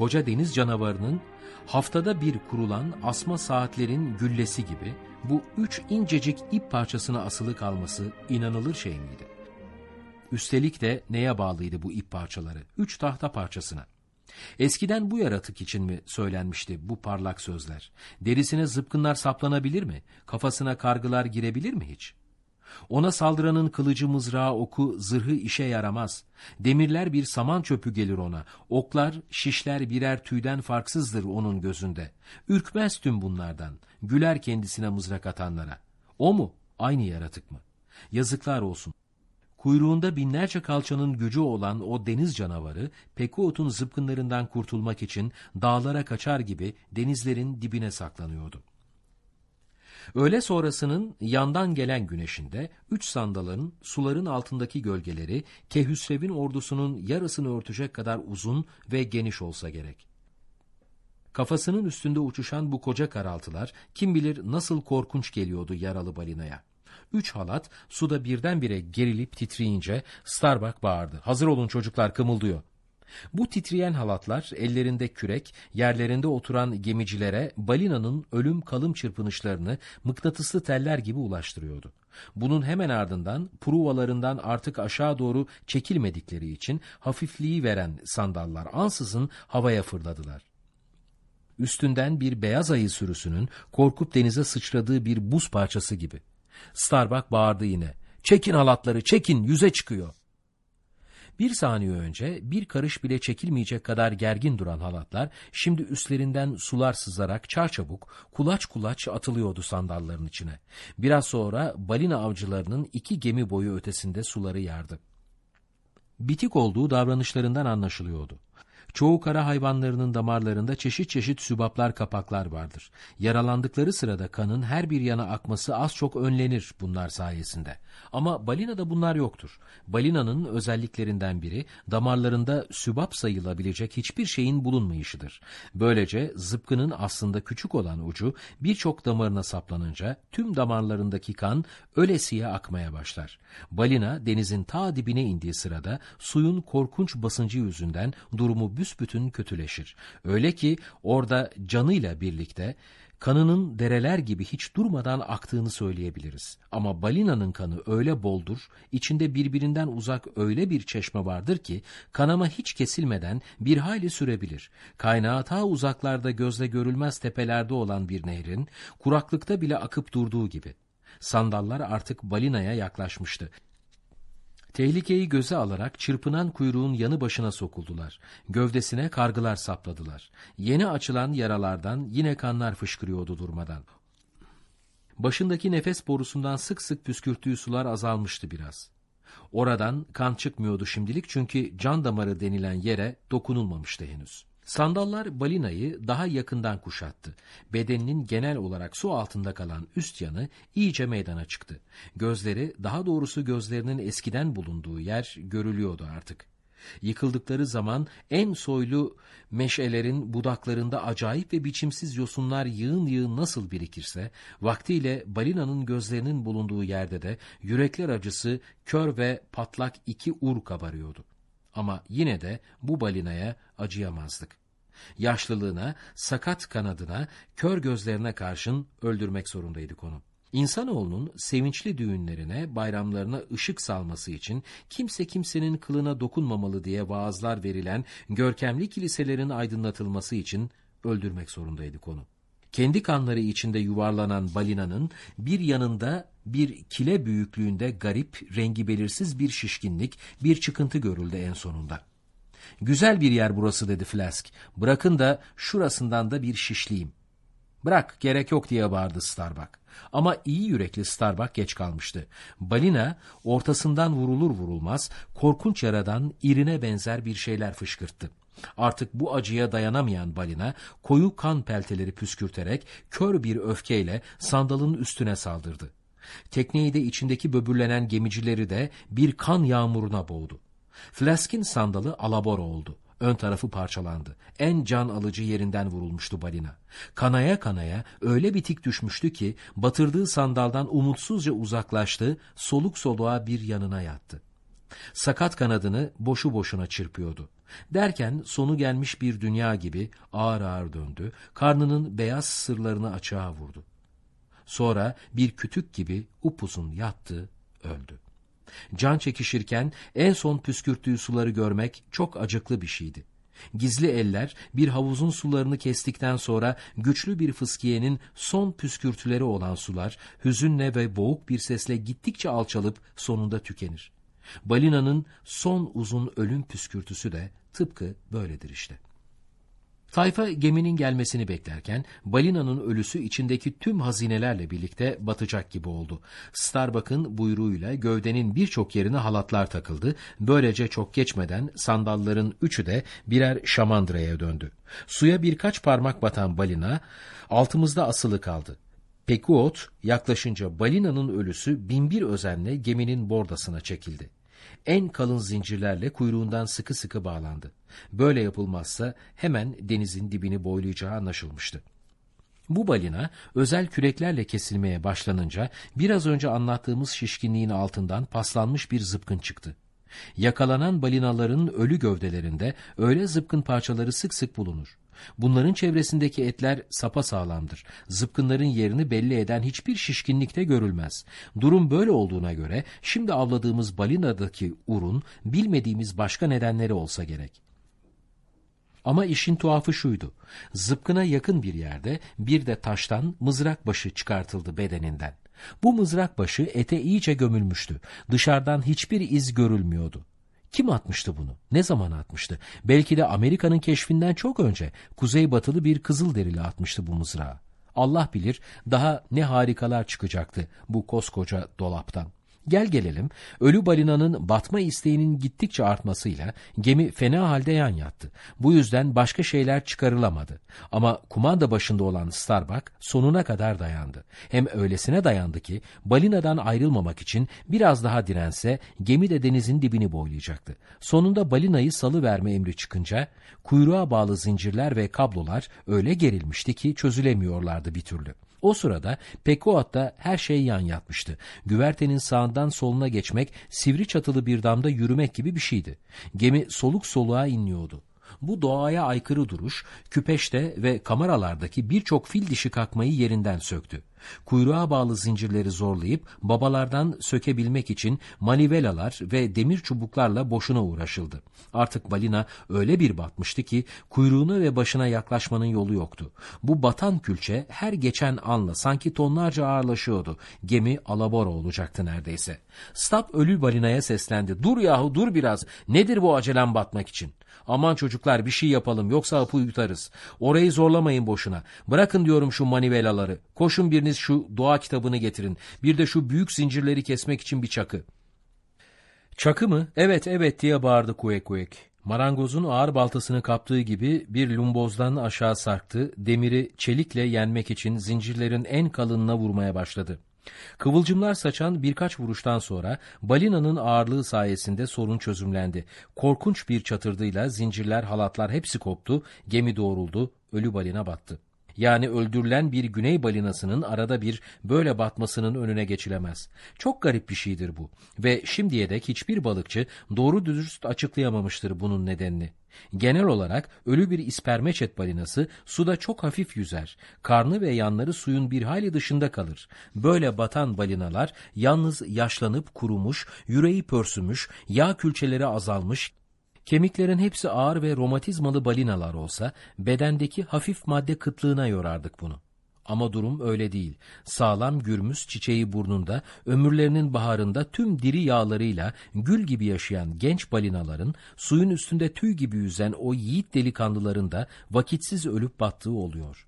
koca deniz canavarının haftada bir kurulan asma saatlerin güllesi gibi bu üç incecik ip parçasına asılı kalması inanılır şey miydi? Üstelik de neye bağlıydı bu ip parçaları? Üç tahta parçasına. Eskiden bu yaratık için mi söylenmişti bu parlak sözler? Derisine zıpkınlar saplanabilir mi? Kafasına kargılar girebilir mi hiç? Ona saldıranın kılıcı, mızrağı, oku, zırhı işe yaramaz. Demirler bir saman çöpü gelir ona. Oklar, şişler birer tüyden farksızdır onun gözünde. Ürkmez tüm bunlardan. Güler kendisine mızrak atanlara. O mu? Aynı yaratık mı? Yazıklar olsun. Kuyruğunda binlerce kalçanın gücü olan o deniz canavarı, Pekuot'un zıpkınlarından kurtulmak için dağlara kaçar gibi denizlerin dibine saklanıyordu. Öğle sonrasının yandan gelen güneşinde üç sandalın suların altındaki gölgeleri Kehüsrev'in ordusunun yarısını örtecek kadar uzun ve geniş olsa gerek. Kafasının üstünde uçuşan bu koca karaltılar kim bilir nasıl korkunç geliyordu yaralı balinaya. Üç halat suda birdenbire gerilip titreyince Starbuck bağırdı. Hazır olun çocuklar kımıldıyor. Bu titreyen halatlar ellerinde kürek, yerlerinde oturan gemicilere balinanın ölüm kalım çırpınışlarını mıknatıslı teller gibi ulaştırıyordu. Bunun hemen ardından pruvalarından artık aşağı doğru çekilmedikleri için hafifliği veren sandallar ansızın havaya fırladılar. Üstünden bir beyaz ayı sürüsünün korkup denize sıçradığı bir buz parçası gibi. Starbuck bağırdı yine. Çekin halatları, çekin, yüze çıkıyor. Bir saniye önce bir karış bile çekilmeyecek kadar gergin duran halatlar şimdi üstlerinden sular sızarak çarçabuk kulaç kulaç atılıyordu sandalların içine. Biraz sonra balina avcılarının iki gemi boyu ötesinde suları yardı. Bitik olduğu davranışlarından anlaşılıyordu. Çoğu kara hayvanlarının damarlarında çeşit çeşit sübaplar kapaklar vardır. Yaralandıkları sırada kanın her bir yana akması az çok önlenir bunlar sayesinde. Ama balinada bunlar yoktur. Balinanın özelliklerinden biri damarlarında sübap sayılabilecek hiçbir şeyin bulunmayışıdır. Böylece zıpkının aslında küçük olan ucu birçok damarına saplanınca tüm damarlarındaki kan ölesiye akmaya başlar. Balina denizin ta dibine indiği sırada suyun korkunç basıncı yüzünden durumu büsbütün kötüleşir. Öyle ki orada canıyla birlikte kanının dereler gibi hiç durmadan aktığını söyleyebiliriz. Ama balinanın kanı öyle boldur, içinde birbirinden uzak öyle bir çeşme vardır ki kanama hiç kesilmeden bir hayli sürebilir. Kaynağı ta uzaklarda gözle görülmez tepelerde olan bir nehrin kuraklıkta bile akıp durduğu gibi. Sandallar artık balinaya yaklaşmıştı. Tehlikeyi göze alarak çırpınan kuyruğun yanı başına sokuldular. Gövdesine kargılar sapladılar. Yeni açılan yaralardan yine kanlar fışkırıyordu durmadan. Başındaki nefes borusundan sık sık püskürttüğü sular azalmıştı biraz. Oradan kan çıkmıyordu şimdilik çünkü can damarı denilen yere dokunulmamıştı henüz. Sandallar balinayı daha yakından kuşattı. Bedeninin genel olarak su altında kalan üst yanı iyice meydana çıktı. Gözleri, daha doğrusu gözlerinin eskiden bulunduğu yer görülüyordu artık. Yıkıldıkları zaman en soylu meşelerin budaklarında acayip ve biçimsiz yosunlar yığın yığın nasıl birikirse, vaktiyle balinanın gözlerinin bulunduğu yerde de yürekler acısı kör ve patlak iki ur kabarıyordu. Ama yine de bu balinaya acıyamazdık. Yaşlılığına, sakat kanadına, kör gözlerine karşın öldürmek zorundaydık onu. İnsanoğlunun sevinçli düğünlerine, bayramlarına ışık salması için kimse kimsenin kılına dokunmamalı diye vaazlar verilen görkemli kiliselerin aydınlatılması için öldürmek zorundaydık onu. Kendi kanları içinde yuvarlanan balinanın bir yanında bir kile büyüklüğünde garip, rengi belirsiz bir şişkinlik, bir çıkıntı görüldü en sonunda. Güzel bir yer burası dedi Flask. Bırakın da şurasından da bir şişliyim. Bırak gerek yok diye bağırdı Starbuck. Ama iyi yürekli Starbuck geç kalmıştı. Balina ortasından vurulur vurulmaz korkunç yaradan irine benzer bir şeyler fışkırttı. Artık bu acıya dayanamayan balina koyu kan pelteleri püskürterek kör bir öfkeyle sandalın üstüne saldırdı. Tekneyi de içindeki böbürlenen gemicileri de bir kan yağmuruna boğdu. Flask'in sandalı alabora oldu. Ön tarafı parçalandı. En can alıcı yerinden vurulmuştu balina. Kanaya kanaya öyle bitik düşmüştü ki batırdığı sandaldan umutsuzca uzaklaştı, soluk soluğa bir yanına yattı. Sakat kanadını boşu boşuna çırpıyordu. Derken sonu gelmiş bir dünya gibi ağır ağır döndü, karnının beyaz sırlarını açığa vurdu. Sonra bir kütük gibi upuzun yattı, öldü. Can çekişirken en son püskürttüğü suları görmek çok acıklı bir şeydi. Gizli eller bir havuzun sularını kestikten sonra güçlü bir fıskiyenin son püskürtüleri olan sular hüzünle ve boğuk bir sesle gittikçe alçalıp sonunda tükenir. Balinanın son uzun ölüm püskürtüsü de tıpkı böyledir işte. Tayfa geminin gelmesini beklerken balinanın ölüsü içindeki tüm hazinelerle birlikte batacak gibi oldu. Starbuck'ın buyruğuyla gövdenin birçok yerine halatlar takıldı. Böylece çok geçmeden sandalların üçü de birer şamandıraya döndü. Suya birkaç parmak batan balina altımızda asılı kaldı. Pekuot yaklaşınca balinanın ölüsü binbir özenle geminin bordasına çekildi en kalın zincirlerle kuyruğundan sıkı sıkı bağlandı. Böyle yapılmazsa hemen denizin dibini boylayacağı anlaşılmıştı. Bu balina özel küreklerle kesilmeye başlanınca biraz önce anlattığımız şişkinliğin altından paslanmış bir zıpkın çıktı. Yakalanan balinaların ölü gövdelerinde öyle zıpkın parçaları sık sık bulunur. Bunların çevresindeki etler sapa sağlamdır. Zıpkınların yerini belli eden hiçbir şişkinlikte görülmez. Durum böyle olduğuna göre şimdi avladığımız balinadaki urun bilmediğimiz başka nedenleri olsa gerek. Ama işin tuhafı şuydu. Zıpkına yakın bir yerde bir de taştan mızrak başı çıkartıldı bedeninden. Bu mızrak başı ete iyice gömülmüştü. Dışarıdan hiçbir iz görülmüyordu. Kim atmıştı bunu? Ne zaman atmıştı? Belki de Amerika'nın keşfinden çok önce kuzeybatılı bir kızıl derili atmıştı bu mızrağı. Allah bilir daha ne harikalar çıkacaktı bu koskoca dolaptan. Gel gelelim, ölü balinanın batma isteğinin gittikçe artmasıyla gemi fena halde yan yattı. Bu yüzden başka şeyler çıkarılamadı. Ama kumanda başında olan Starbuck sonuna kadar dayandı. Hem öylesine dayandı ki balinadan ayrılmamak için biraz daha dirense gemi de denizin dibini boylayacaktı. Sonunda balinayı salı verme emri çıkınca kuyruğa bağlı zincirler ve kablolar öyle gerilmişti ki çözülemiyorlardı bir türlü. O sırada Pekuat'ta her şey yan yatmıştı. Güvertenin sağından soluna geçmek, sivri çatılı bir damda yürümek gibi bir şeydi. Gemi soluk soluğa inliyordu. Bu doğaya aykırı duruş, küpeşte ve kameralardaki birçok fil dişi kakmayı yerinden söktü. Kuyruğa bağlı zincirleri zorlayıp babalardan sökebilmek için manivelalar ve demir çubuklarla boşuna uğraşıldı. Artık balina öyle bir batmıştı ki kuyruğuna ve başına yaklaşmanın yolu yoktu. Bu batan külçe her geçen anla sanki tonlarca ağırlaşıyordu. Gemi alabora olacaktı neredeyse. Stab ölü balinaya seslendi. Dur yahu dur biraz. Nedir bu acelem batmak için? Aman çocuklar bir şey yapalım yoksa hapı yutarız. Orayı zorlamayın boşuna. Bırakın diyorum şu manivelaları. Koşun biriniz şu doğa kitabını getirin. Bir de şu büyük zincirleri kesmek için bir çakı. Çakı mı? Evet evet diye bağırdı Kuek Kuek. Marangozun ağır baltasını kaptığı gibi bir lumbozdan aşağı sarktı, demiri çelikle yenmek için zincirlerin en kalınına vurmaya başladı. Kıvılcımlar saçan birkaç vuruştan sonra balinanın ağırlığı sayesinde sorun çözümlendi. Korkunç bir çatırdıyla zincirler, halatlar hepsi koptu, gemi doğruldu, ölü balina battı. Yani öldürülen bir güney balinasının arada bir böyle batmasının önüne geçilemez. Çok garip bir şeydir bu ve şimdiye dek hiçbir balıkçı doğru dürüst açıklayamamıştır bunun nedenini. Genel olarak ölü bir ispermeçet balinası suda çok hafif yüzer. Karnı ve yanları suyun bir hali dışında kalır. Böyle batan balinalar yalnız yaşlanıp kurumuş, yüreği pörsümüş, yağ külçeleri azalmış, Kemiklerin hepsi ağır ve romatizmalı balinalar olsa bedendeki hafif madde kıtlığına yorardık bunu. Ama durum öyle değil. Sağlam gürmüz çiçeği burnunda, ömürlerinin baharında tüm diri yağlarıyla gül gibi yaşayan genç balinaların, suyun üstünde tüy gibi yüzen o yiğit delikanlıların da vakitsiz ölüp battığı oluyor.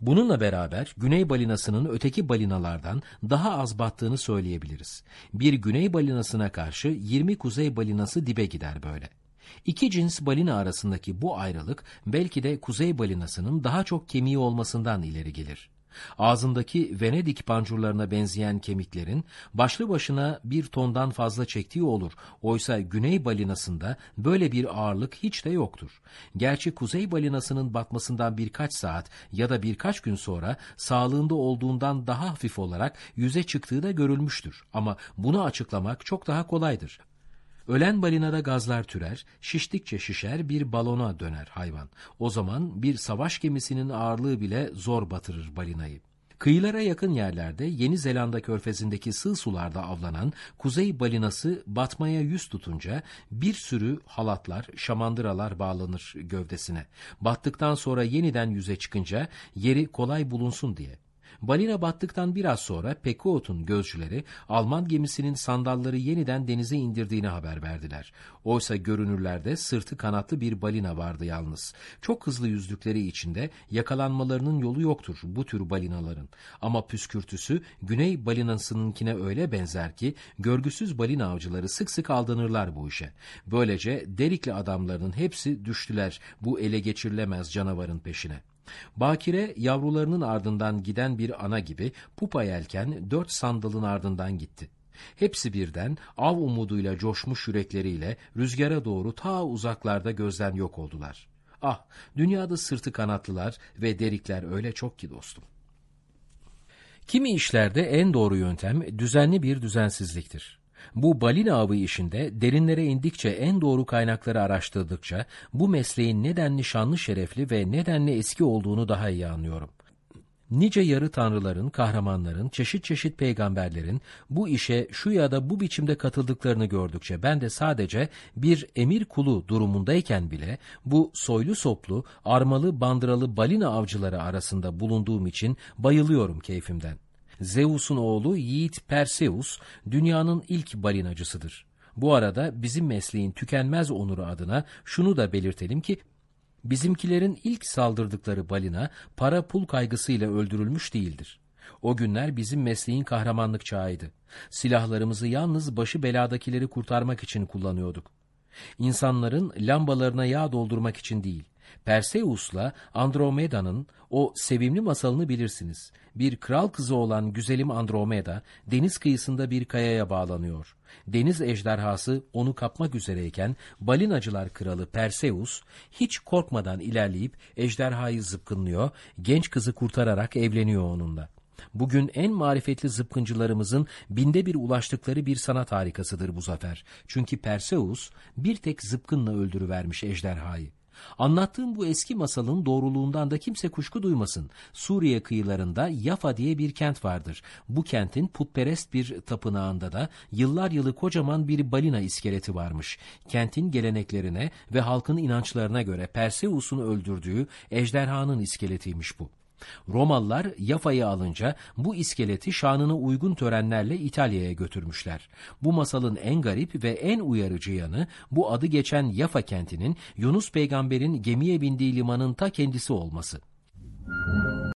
Bununla beraber güney balinasının öteki balinalardan daha az battığını söyleyebiliriz. Bir güney balinasına karşı 20 kuzey balinası dibe gider böyle. İki cins balina arasındaki bu ayrılık belki de kuzey balinasının daha çok kemiği olmasından ileri gelir. Ağzındaki Venedik pancurlarına benzeyen kemiklerin başlı başına bir tondan fazla çektiği olur. Oysa güney balinasında böyle bir ağırlık hiç de yoktur. Gerçi kuzey balinasının batmasından birkaç saat ya da birkaç gün sonra sağlığında olduğundan daha hafif olarak yüze çıktığı da görülmüştür. Ama bunu açıklamak çok daha kolaydır. Ölen balinada gazlar türer, şiştikçe şişer bir balona döner hayvan. O zaman bir savaş gemisinin ağırlığı bile zor batırır balinayı. Kıyılara yakın yerlerde Yeni Zelanda körfezindeki sığ sularda avlanan kuzey balinası batmaya yüz tutunca bir sürü halatlar, şamandıralar bağlanır gövdesine. Battıktan sonra yeniden yüze çıkınca yeri kolay bulunsun diye. Balina battıktan biraz sonra Pekuot'un gözcüleri Alman gemisinin sandalları yeniden denize indirdiğini haber verdiler. Oysa görünürlerde sırtı kanatlı bir balina vardı yalnız. Çok hızlı yüzdükleri içinde yakalanmalarının yolu yoktur bu tür balinaların. Ama püskürtüsü güney balinasınınkine öyle benzer ki görgüsüz balina avcıları sık sık aldanırlar bu işe. Böylece Derikli adamlarının hepsi düştüler bu ele geçirilemez canavarın peşine. Bakire yavrularının ardından giden bir ana gibi pupa yelken dört sandalın ardından gitti. Hepsi birden av umuduyla coşmuş yürekleriyle rüzgara doğru ta uzaklarda gözden yok oldular. Ah, dünyada sırtı kanatlılar ve derikler öyle çok ki dostum. Kimi işlerde en doğru yöntem düzenli bir düzensizliktir. Bu balina avı işinde derinlere indikçe en doğru kaynakları araştırdıkça bu mesleğin nedenli şanlı şerefli ve nedenli eski olduğunu daha iyi anlıyorum. Nice yarı tanrıların, kahramanların, çeşit çeşit peygamberlerin bu işe şu ya da bu biçimde katıldıklarını gördükçe ben de sadece bir emir kulu durumundayken bile bu soylu soplu, armalı, bandıralı balina avcıları arasında bulunduğum için bayılıyorum keyfimden. Zeus'un oğlu Yiğit Perseus dünyanın ilk balinacısıdır. Bu arada bizim mesleğin tükenmez onuru adına şunu da belirtelim ki bizimkilerin ilk saldırdıkları balina para pul kaygısıyla öldürülmüş değildir. O günler bizim mesleğin kahramanlık çağıydı. Silahlarımızı yalnız başı beladakileri kurtarmak için kullanıyorduk. İnsanların lambalarına yağ doldurmak için değil, Perseus'la Andromeda'nın o sevimli masalını bilirsiniz. Bir kral kızı olan güzelim Andromeda deniz kıyısında bir kayaya bağlanıyor. Deniz ejderhası onu kapmak üzereyken balinacılar kralı Perseus hiç korkmadan ilerleyip ejderhayı zıpkınlıyor, genç kızı kurtararak evleniyor onunla. Bugün en marifetli zıpkıncılarımızın binde bir ulaştıkları bir sanat harikasıdır bu zafer. Çünkü Perseus bir tek zıpkınla öldürüvermiş ejderhayı. Anlattığım bu eski masalın doğruluğundan da kimse kuşku duymasın. Suriye kıyılarında Yafa diye bir kent vardır. Bu kentin putperest bir tapınağında da yıllar yılı kocaman bir balina iskeleti varmış. Kentin geleneklerine ve halkın inançlarına göre Perseus'un öldürdüğü ejderhanın iskeletiymiş bu. Romalılar Yafa'yı alınca bu iskeleti şanına uygun törenlerle İtalya'ya götürmüşler. Bu masalın en garip ve en uyarıcı yanı bu adı geçen Yafa kentinin Yunus peygamberin gemiye bindiği limanın ta kendisi olması.